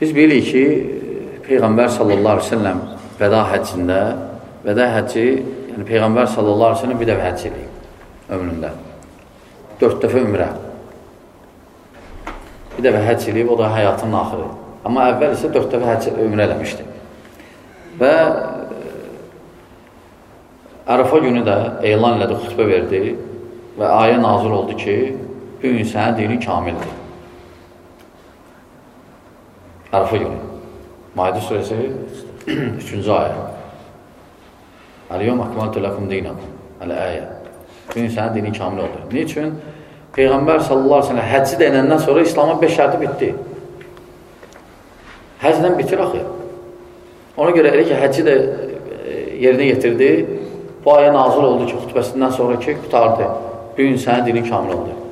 Biz bilirik ki, Peyğəmbər sallallahu aleyhi ve sellem vəda həccində, vəda həcci, yəni Peyğəmbər sallallahu aleyhi ve sellem bir dəfə həcc edib ömründə. Dörd dəfə ömrə. Bir dəfə həcc edib, o da həyatının axırı. Amma əvvəl isə dörd dəfə həcc ömrə eləmişdi. Və Ərafa günü də elan elədi, xütbə verdi və ayə nazil oldu ki, bu gün sənin dinin kamildir. Ərafa günü. Maidə surəsi 3-cü ayə. Əl-yom akmaltu lakum dinakum. Əl-əyə. Bu gün sənin dinin kamil oldu. Niçin? Peyğəmbər sallallahu aleyhi ve sellem həcci də eləndən sonra İslamın 5 şərti bitdi. Həcclə bitir axı. Ona görə elə ki, həcci də yerinə yetirdi, bu ayə nazil oldu ki, xütbəsindən sonraki qutardı. Bu gün sənin dinin kamil oldu.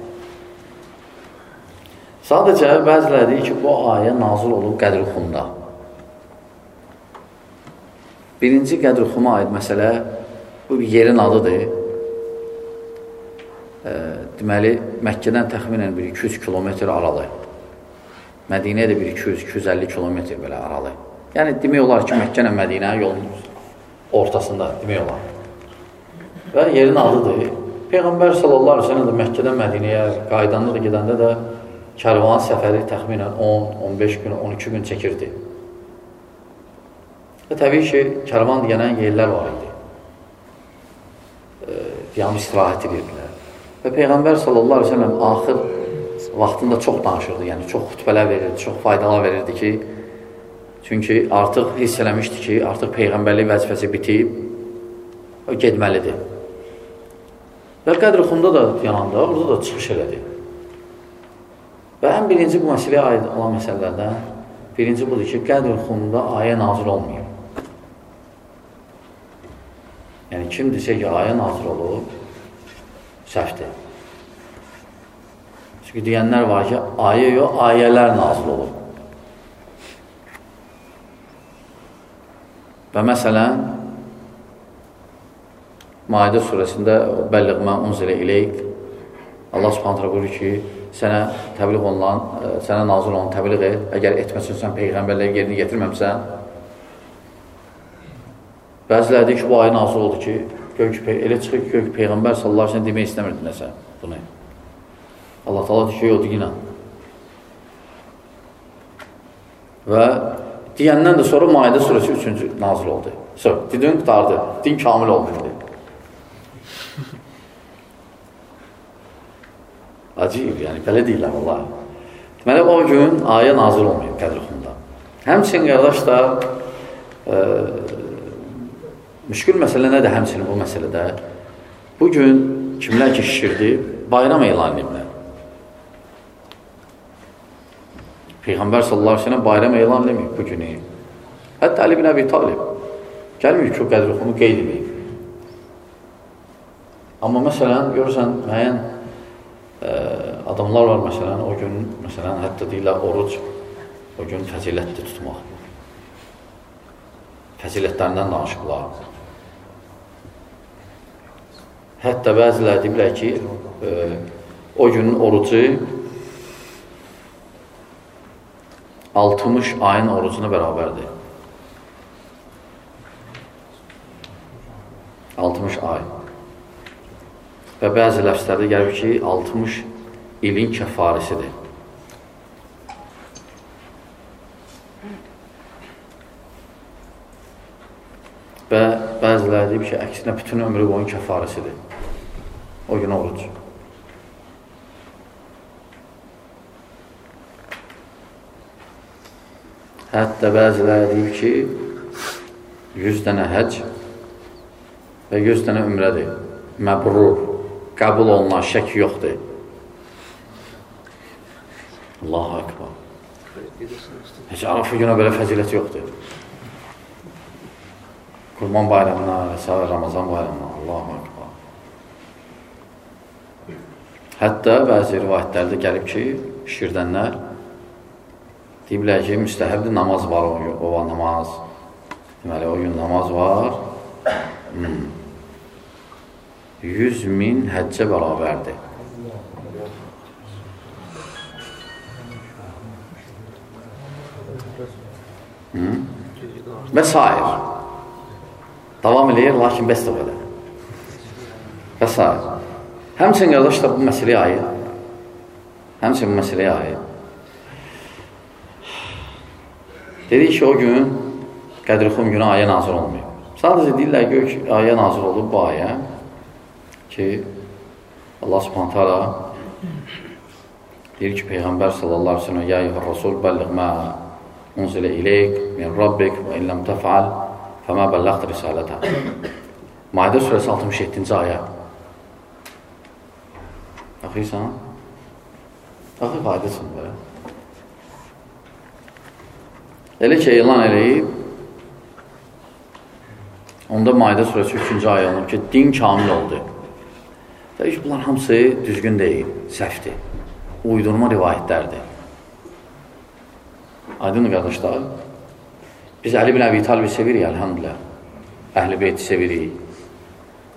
Sadəcə bəziləri deyir ki, bu ayə nazil olub qədr-xunda. Birinci qədr-xuma aid məsələ bu yerin adıdır. E, deməli, Məkkədən təxminən bir 200 kilometr aralı. Mədinəyə də bir 200-250 kilometr belə aralı. Yəni, demək olar ki, Məkkə ilə Mədinə yolun ortasında demək olar. Və yerin adıdır. Peyğəmbər sallallahu aleyhi ve sellem də Məkkədən Mədinəyə qaydanda da gedəndə də kərvan səfəri təxminən 10, 15 gün, 12 gün çəkirdi. Və təbii ki, kərvan deyənən yerlər var idi. E, Yam istirahət edirdilər. Və Peyğəmbər sallallahu aleyhi ve sellem axır vaxtında çox danışırdı, yəni çox xütbələr verirdi, çox faydalar verirdi ki, çünki artıq hiss eləmişdi ki, artıq Peyğəmbərlik vəzifəsi bitib, o gedməlidir. Və qədr-xunda da yananda, orada da çıxış elədi. Və ən birinci bu məsələyə aid olan məsələlərdən birinci budur ki, qədr-xunda ayə nazil olmayıb. Yəni, kim desə ki, ayə nazil olub, səhvdir. Çünki deyənlər var ki, ayə yox, ayələr nazil olub. Və məsələn, Maidə surəsində bəlliğmə unzilə iləyik Allah subhanətlə buyurur ki, sənə təbliğ olunan, e, sənə nazil olan təbliğ et, əgər etməsin sən Peyğəmbərləri yerini getirməmsən, bəziləri deyir ki, bu ayə nazil oldu ki, gör ki, elə çıxır ki, gör ki, Peyğəmbər sallallahu aleyhi demək istəmirdi nəsə bunu. Allah taala deyir ki, yox, deyinən. Və deyəndən də sonra Maidə surəsi 3-cü nazil oldu. Sonra, din qutardı, din kamil oldu. Acıyıb, yəni belə deyirlər Allah. Deməli, o gün ayə nazil olmayıb qədrxunda. Həmçin, qardaşlar, e, Müşkül məsələ nədir həmçinin bu məsələdə? Bu gün kimlər ki şişirdi, bayram elan ediblər. Peyğəmbər sallallahu əleyhi və səlləm bayram elan etməyib bu günü. Hətta Ali ibn Əbi Talib gəlmir ki, o qədr-xunu qeyd edib. Amma məsələn, görürsən, müəyyən adamlar var məsələn, o gün, məsələn, hətta deyirlər oruc, o gün fəzilətdir tutmaq. Fəzilətlərindən danışıblar. Hətta bəziləri deyiblər ki, e, o günün orucu 60 ayın orucuna bərabərdir. 60 ay. Və bəzi ləfslərdə gəlir ki, 60 ilin kəfarisidir. Və bəziləri deyib ki, əksinə bütün ömrü boyun kəfarəsidir. O gün oruc. Hətta bəziləri deyib ki, 100 dənə həc və 100 dənə ümrədir. Məbrur, qəbul olunan şək yoxdur. Allahu Akbar. Heç Arafı günə belə fəzilət yoxdur. Qurban bayramına və s. Ramazan bayramına. Allahu Akbar. Hətta bəzi rivayətlərdə gəlib ki, şirdənlər deyiblər ki, müstəhəbli namaz var o, o namaz. Deməli, o gün namaz var. Hmm. 100 min həccə bərabərdir. Hı? Və s. Davam eləyir, lakin bəs də belə. Və s. Həmçin, qardaşlar, bu məsələyə aid. Həmçin, bu məsələyə aid. Dedik ki, o gün Qədrixum günü ayə nazir olmuyor. Sadəcə deyirlər ki, ayə nazir olub bu ayə ki, Allah subhanət hala deyir ki, Peyğəmbər sallallahu aleyhi ve sellem, Ya eyyuhər Rasul, bəlliq mə unzilə iləyik min Rabbik və illəm təfəal fəmə bəlləqd risalətə. Maidə surəsi 67-ci ayə. Baxıysan? Baxı faydasın belə. Elə ki, elan eləyib, onda Maidə surəsi 3-cü ayə olunur ki, din kamil oldu. Təbii ki, bunlar hamısı düzgün deyil, səhvdir. Uydurma rivayətlərdir. Aydın qardaşlar, biz Əli bin Əbi Talibi sevirik, əlhamdülə. Əhl-i beyti sevirik.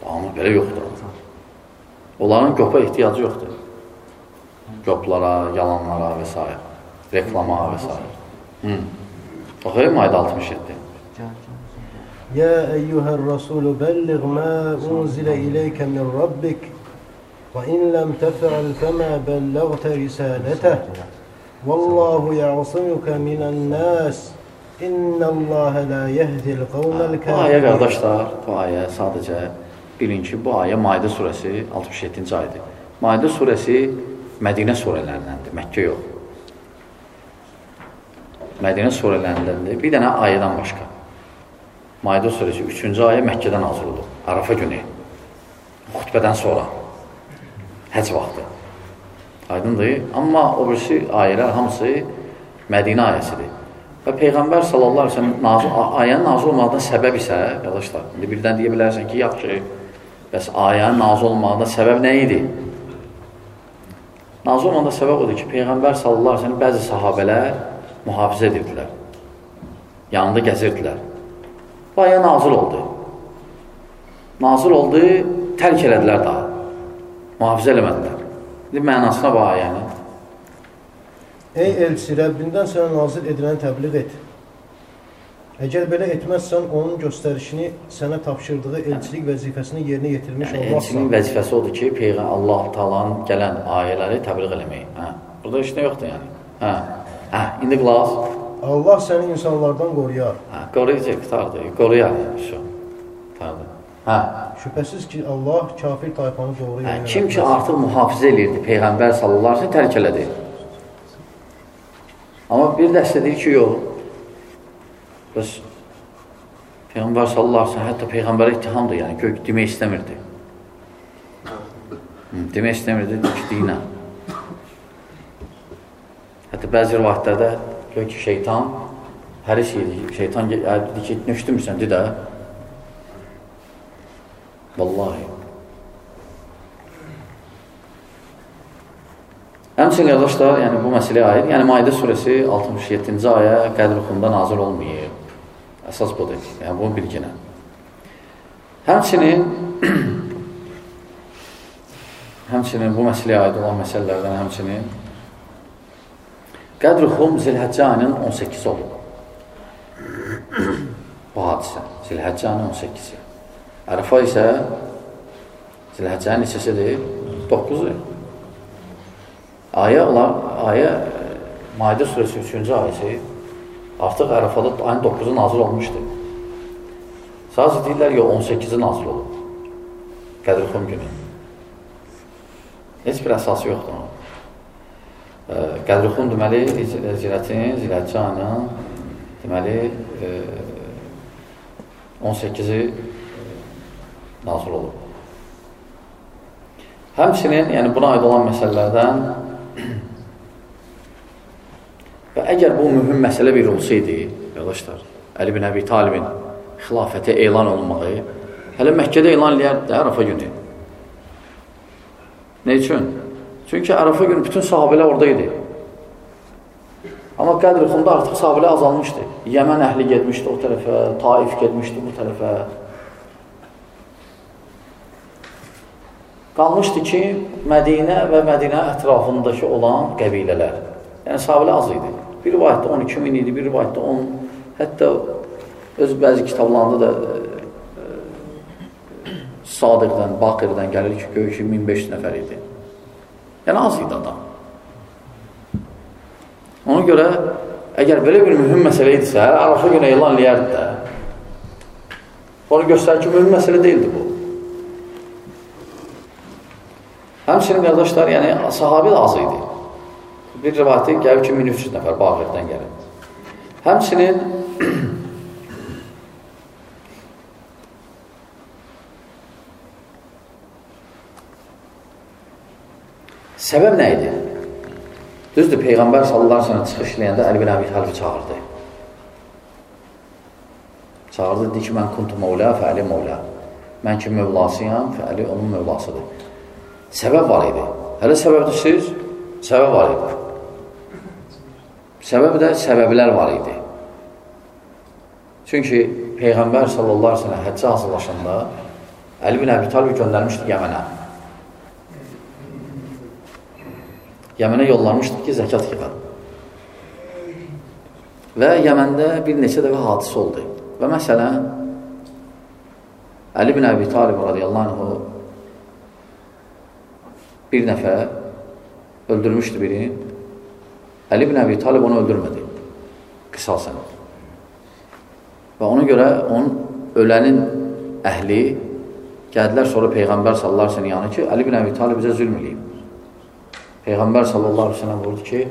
Amma belə yoxdur. Onların qopa ehtiyacı yoxdur. Qoplara, yalanlara və s. Reklama və s. Hı. Oxuyayım ayda 67. يا أيها الرسول بلغ ما أنزل إليك من ربك وإن لم تفعل فما بلغت رسالته والله يعصمك من الناس İnnəlləhə la yehdil qavməl Bu ayə qardaşlar, bu ayə sadəcə bilin ki, bu ayə Maidə surəsi 67-ci aydır. Maidə surəsi Mədinə surələrindəndir, Məkkə yox. Mədinə surələrindəndir. Bir dənə ayədən başqa. Maidə surəsi 3-cü ayə Məkkədə nazil olub. Arafa günü. Xutbədən sonra. Həc vaxtı. Aydındır. Amma o birisi ayələr hamısı Mədinə ayəsidir. Və Peyğəmbər sallallahu əleyhi və səlləm nazil ayənin nazil olmağına səbəb isə, qardaşlar, indi birdən deyə bilərsən ki, yaxşı, bəs ayənin nazil olmağına səbəb nə idi? Nazil olmağına səbəb odur ki, Peyğəmbər sallallahu əleyhi və səlləm bəzi sahabelər mühafizə edirdilər. Yanında gəzirdilər. Bu ayə nazil oldu. Nazil oldu, tərk elədilər daha. Mühafizə eləmədilər. İndi mənasına bu ayəni. Ey elçi, Rəbbindən sənə nazil ediləni təbliğ et. Əgər belə etməzsən, onun göstərişini sənə tapşırdığı elçilik vəzifəsini yerinə yetirmiş yəni, olmazsan. Elçinin vəzifəsi odur ki, Peyğəmbər Allah Taala'nın gələn ayələri təbliğ eləmək. Hə. Burada heç nə yoxdur yəni. Hə. Hə, indi qulaq. Allah səni insanlardan qoruyar. Hə, qoruyacaq, qutardı. Qoruyar. Şu. Qutardı. Hə. Şübhəsiz ki, Allah kafir tayfanı doğru Hə, yönə kim ki artıq mühafizə eləyirdi Peyğəmbər sallallahu əleyhi tərk elədi. Amma bir dəstə deyir ki, yox. Bəs Peyğəmbər sallallahu əleyhi hətta peyğəmbərə ittihamdır, yəni gök demək istəmirdi. Demək istəmirdi ki, dinə. Hətta bəzi rivayətlərdə gör ki, şeytan həris yedi. Şeytan dedi ki, nə işləmirsən, de də. Vallahi. Həmçin qardaşlar, yəni bu məsələyə aid, yəni Maidə surəsi 67-ci ayə Qədr xunda nazil olmayıb. Əsas budur. Yəni bunu bilginə. Həmçinin həmçinin bu məsələyə aid olan məsələlərdən həmçinin Qədr-xum Zilhəccə ayının 18 olub. Bu hadisə. Zilhəccə ayının 18-i. Ərəfa isə Zilhəccənin neçəsidir? 9-dur. Ayə, ayə Maidə surəsi 3-cü ayəsi artıq Ərəfada ayın 9-u nazil olmuşdur. Sadəcə deyirlər, yox, 18-i nazil olub. Qədr-xum günü. Heç bir əsası yoxdur onun. Qədrixun deməli zirətin, zirətçi ayının deməli 18-i nazil olub. Həmçinin, yəni buna aid olan məsələlərdən və əgər bu mühüm məsələ bir olsaydı, yoldaşlar, Əli bin Əbi Talibin xilafəti elan olunmağı, hələ Məkkədə elan eləyərdi Ərafa günü. Nə üçün? Çünki Ərafa günü bütün sahabələr orada idi. Amma Qədr xunda artıq sahabələr azalmışdı. Yəmən əhli getmişdi o tərəfə, Taif getmişdi bu tərəfə. Qalmışdı ki, Mədinə və Mədinə ətrafındakı olan qəbilələr. Yəni, sahabələr az idi. Bir rivayətdə 12 min idi, bir rivayətdə 10, hətta öz bəzi kitablarında da e, e, Sadiqdən, Baqirdən gəlir ki, göy ki, 1500 nəfər idi. Yəni, az idi adam. Ona görə, əgər belə bir mühüm məsələ idisə, Arafa günə elan eləyərdi də. Onu göstərir ki, mühüm məsələ deyildi bu. Həmçinin qardaşlar, yəni sahabi də az idi. Bir rivayətə gəlir ki, 1300 nəfər Bağirdən gəlir. Həmçinin səbəb nə idi? Düzdür, Peyğəmbər sallallahu səlləm çıxış eləyəndə Əli bin Əbi Talib çağırdı. Çağırdı, dedi ki, mən kuntu mövlə, fəəli mövlə. Mən ki, mövlasıyam, fəəli onun mövlasıdır. Səbəb var idi. Hələ səbəbdir siz? Səbəb var idi. Səbəb də səbəblər var idi. Çünki Peyğəmbər sallallahu aleyhi ve sellem həccə hazırlaşanda Əli bin Əbi Talib göndərmişdi Yəmənə. Yəmənə yollanmışdı ki, zəkat yığar. Və Yəməndə bir neçə dəfə hadisə oldu. Və məsələn, Əli bin Əbi Talib radiyallahu anh bir nəfər öldürmüşdü birini. Əli ibn Əbi Talib onu öldürmədi. Qısasən. Və ona görə onun ölənin əhli gəldilər sonra Peyğəmbər sallallahu əleyhi və səlləm yanı ki, Əli ibn Əbi Talib bizə zülm eləyib. Peyğəmbər sallallahu əleyhi və səlləm buyurdu ki,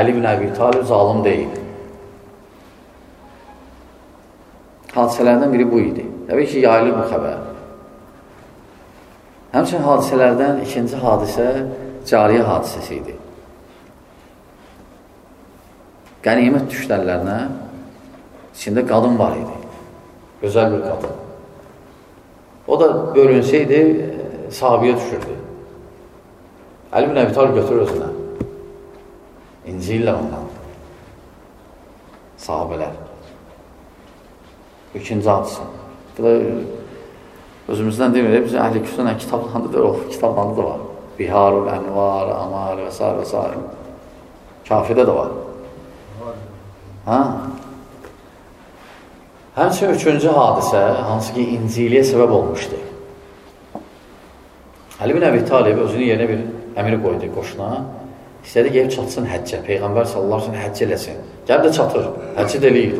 Əli ibn Əbi Talib zalım deyil. Hadisələrdən biri bu idi. Təbii ki, yayılır bu xəbər. Həmçin hadisələrdən ikinci hadisə cariyə hadisəsi idi. Qənimət düşdərlərinə içində qadın var idi. Gözəl bir qadın. O da bölünsəydi, sahabiyə düşürdü. Əli bin Əbi Talib götürür özünə. İncillər ondan. Sahabələr. İkinci hadisə. Bu da özümüzdən demirik, bizim əhl-i küsünlə kitablarında da, o kitablarında da var. Biharul Ənvar, Amar və s. və s. Kafidə də var. Hə? Həmçin üçüncü hadisə, hansı ki, İnciliyə səbəb olmuşdu. Əli bin Əbi Talib özünü yerinə bir əmir qoydu qoşuna. İstədi gəlib çatsın həccə. Peyğəmbər sallallahu əleyhi və səlləm həcc eləsin. Gəlib də çatır. Həcc də eləyir.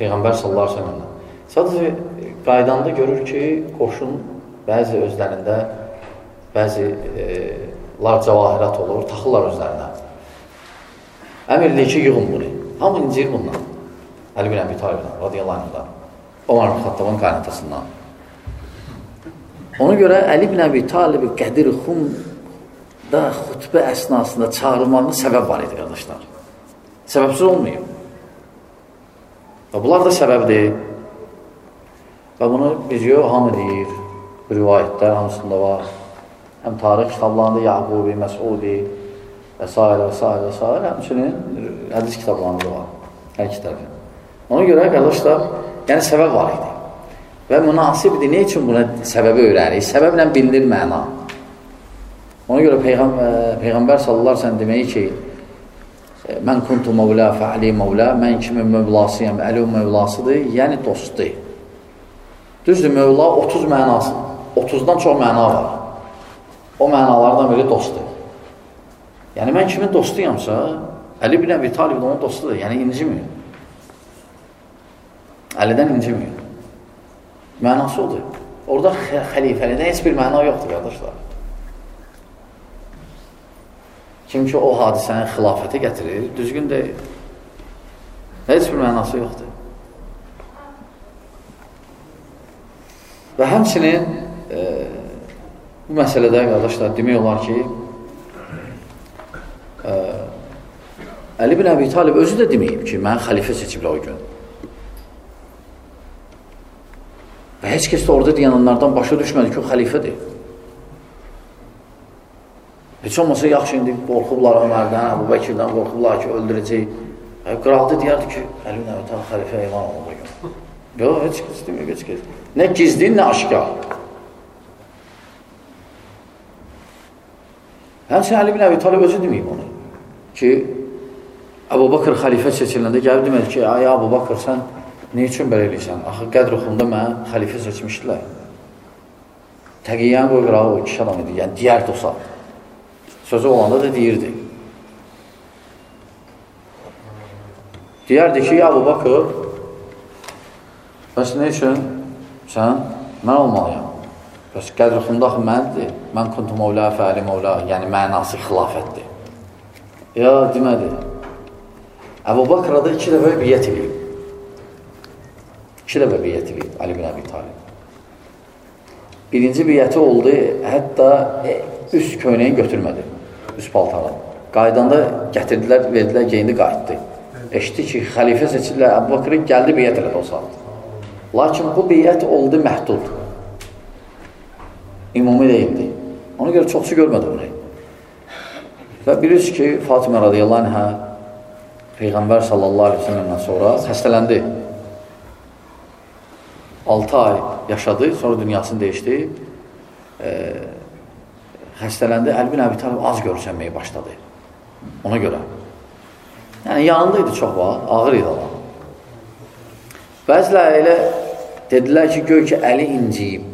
Peyğəmbər sallallahu səlləm. Sadəcə qaydanda görür ki, qoşun bəzi özlərində bəzi e, lar cəvahirat olur, taxırlar özlərinə. Əmr deyir ki, yığın bunu. Hamı incir bundan. Əli bin Əbi Talibdən, radiyallahu anhdan. Omar bin Xattabın qaynatasından. Ona görə Əli bin Əbi Talibi Qədir Xumda xütbə əsnasında çağırılmağına səbəb var idi, qardaşlar. Səbəbsiz olmayıb. Və bunlar da səbəbdir. Və bunu biz yox, hamı deyir, rivayətlər hamısında var. Həm tarix kitablarında Yaqubi, Məsudi və s. və s. və s. Həmçinin hədis kitablarında var. Hər iki tərəfi. Ona görə, qardaşlar, yəni səbəb var idi. Və münasibdir. Ne üçün buna səbəbi öyrənirik? Səbəblə bilinir məna. Ona görə Peyğəmbər, Peyğəmbər sallallahu səlləm deməyi ki, mən kuntu mevla fəali mevla, mən kimin mövlasıyam, Əli mövlasıdır, yəni dostdur. Düzdür, Mövla 30 mənası, 30-dan çox məna var. O mənalardan biri dostdur. Yəni, mən kimin dostuyamsa, Əli bin Əbi Talib onun dostudur, yəni incimir. Əlidən incimir. Mənası odur. Orada xəlifəlidən heç bir məna yoxdur, qardaşlar. Kim ki, o hadisəni xilafətə gətirir, düzgün deyil. Heç bir mənası yoxdur. Və həmçinin e, bu məsələdə, qardaşlar, demək olar ki, e, Əli bin Əbi Talib özü də deməyib ki, mən xəlifə seçiblər o gün. Və heç kəs də orada deyənlərdən başa düşmədi ki, o xəlifədir. Heç olmasa yaxşı indi qorxublar Ömərdən, Əbu Bəkirdən qorxublar ki, öldürəcək. Qıraqda deyərdi ki, Əli bin Əbi Talib xəlifə elan oldu. Yox, heç kəs demir, heç kəs. Nə gizli, nə aşkar. Həmçin Əli bin Əbi Talib özü deməyib onu. Ki, Əbu Bakır xəlifə seçiləndə gəlib demədi ki, ay Əbu Bakır, sən nə üçün belə eləyirsən? Axı qədr oxunda mənə xəlifə seçmişdilər. Təqiyyən qoy qırağı o kişi adam idi, yəni deyərdi o saat. Sözü olanda da deyirdi. Deyərdi ki, Əbu Bakır, bəs nə üçün sən mən olmalıyam? Bəs qədr oxunda axı məndir. Mən kuntu mövlə, fəali mövlə, yəni mənası xilafətdir. Ya, demədi. Əbu Bakra da iki dəfə biyyət edib. İki dəfə biyyət edib Ali bin Əbi Talib. Birinci biyyəti oldu, hətta üst köynəyin götürmədi, üst paltarı. Qaydanda gətirdilər, verdilər, geyindi, qayıtdı. Eşdi ki, xəlifə seçirlər, Əbu Bakırı gəldi biyyət elədi o saat. Lakin bu biyyət oldu məhdud. İmumi deyildi. Ona görə çoxsu görmədi bunu. Və bilirsiniz ki, Fatimə radiyallahu anhə Peyğəmbər sallallahu aleyhi ve sellemdən sonra xəstələndi. 6 ay yaşadı, sonra dünyasını dəyişdi. E, xəstələndi, Əlbin Əbi Talib az görsənməyə başladı. Ona görə. Yəni, yanındaydı çox vaxt, ağır idi Allah. Bəzilər elə dedilər ki, gör ki, Əli inciyib.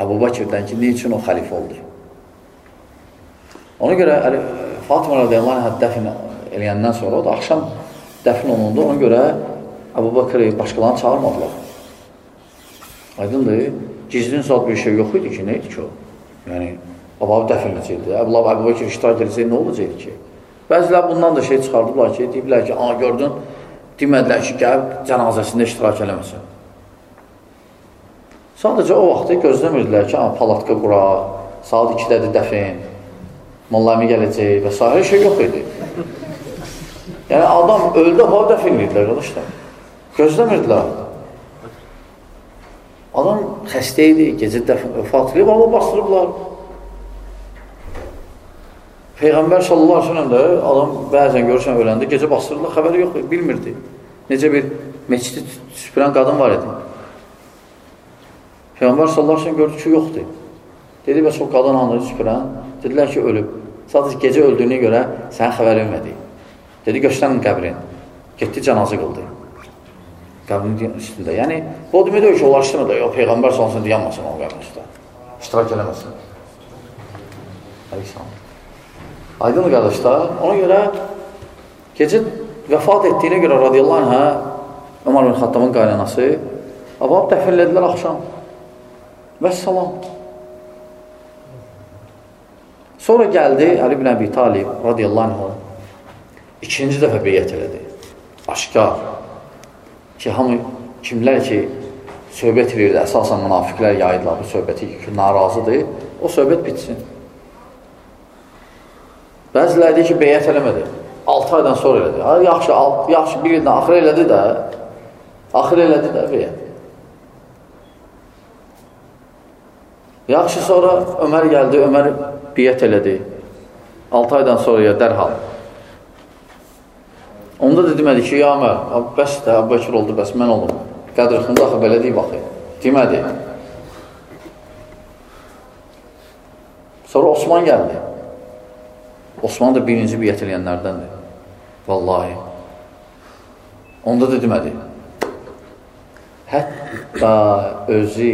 Əbu Bakirdən ki, ne üçün o xəlifə oldu? Ona görə Əli, Fatıma radiyallahu anh dəfn eləyəndən sonra o da axşam dəfn olundu. Ona görə Əbu Bakırı başqalarını çağırmadılar. Aydındır. Gizlin zat bir şey yox idi ki, nə idi ki o? Yəni, bababı dəfn edəcəkdi. Əbu, Bakır iştirak edəcək, nə olacaqdı ki? Bəzilər bundan da şey çıxardıblar ki, deyiblər ki, aa gördün, demədilər ki, gəl cənazəsində iştirak eləməsin. Sadəcə o vaxtı gözləmirdilər ki, palatka qura, saat 2-dədir dəfin, mollami gələcək və s. Hər şey yox idi. Yəni, adam öldü, hava dəfin edirlər, qardaşlar. Gözləmirdilər. Adam xəstə idi, gecə dəfin, vəfat edib, Allah bastırıblar. Peyğəmbər sallallahu aleyhi ve sellem də adam bəzən görürsən öləndə gecə bastırırlar, xəbəri yox, bilmirdi. Necə bir meçidi süpürən qadın var idi. Peyğəmbər sallallahu sellem gördü ki, yoxdur. Dedi, bəs o qadın anları süpürən, dedilər ki, ölüb. Sadəcə gecə öldüyünə görə sənə xəbər vermədi. Dedi, göstərin qəbrin. Getdi, cənazə qıldı. Qəbrin üstündə. Yəni, bu demək deyil ki, onlar işləmədə, o Peyğəmbər salsın dayanmasın o qəbrin üstündə. İştirak eləməsin. Əleyhissalam. Aydın qardaşlar, ona görə gecə vəfat etdiyinə görə radiyallahu anhə Ömər bin Xattamın qaynanası Abab dəfirlədilər axşam. Və salam. Sonra gəldi Əli bin Əbi Talib radiyallahu anh ikinci dəfə beyyət elədi. Aşkar ki, hamı kimlər ki, söhbət verirdi, əsasən münafiqlər yaydılar bu söhbəti ki, narazıdır, o söhbət bitsin. Bəziləri deyir ki, beyyət eləmədi. 6 aydan sonra elədi. Ha, yaxşı, alt, yaxşı, bir ildən axır elədi də, axır elədi də beyyət. Yaxşı, sonra Ömər gəldi, Ömər biyyət elədi. 6 aydan sonra ya dərhal. Onda da demədi ki, ya Ömər, bəs də Əbbəkir oldu, bəs mən olum. Qədr xında axı belə deyib axı. Demədi. Sonra Osman gəldi. Osman da birinci biyyət eləyənlərdəndir. Vallahi. Onda da demədi. Hətta özü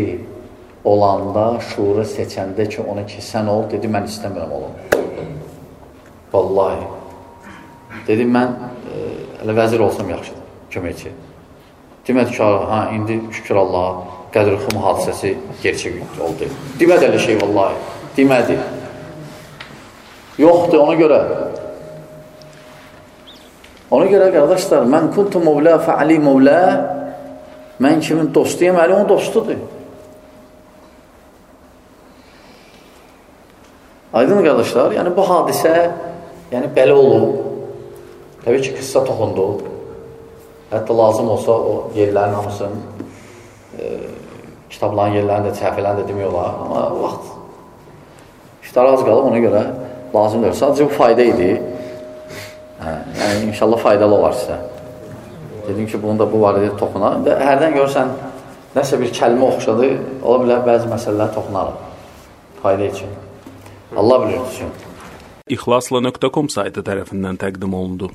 olanda, şuuru seçəndə ki, ona ki, sən ol, dedi, mən istəmirəm olum. Vallahi. Dedi, mən e, elə vəzir olsam yaxşıdır, köməkçi. Demədi ki, hə, indi şükür Allah, qədr-xum hadisəsi gerçək oldu. Demədi elə şey, vallahi. Demədi. Yoxdur, ona görə. Ona görə, qardaşlar, mən kuntu mövlə, fəali mövlə, mən kimin dostuyam, əli onun dostudur. Aydın qardaşlar, yəni bu hadisə yəni belə olub. Təbii ki, qıssa toxundu. Hətta lazım olsa o yerlərin hamısını e, kitabların yerlərini də, səhifələrini də demək olar. Amma vaxt iftara az qalıb ona görə lazımdır. Sadəcə bu fayda idi. Hə, yəni inşallah faydalı olar sizə. Dedim ki, bunu da bu barədə toxunaq. Və hərdən görsən nəsə bir kəlmə oxşadı, ola bilər bəzi məsələlər toxunarıq. Fayda üçün. Allah bilir üçün. İxlasla.com saytı tərəfindən təqdim olundu.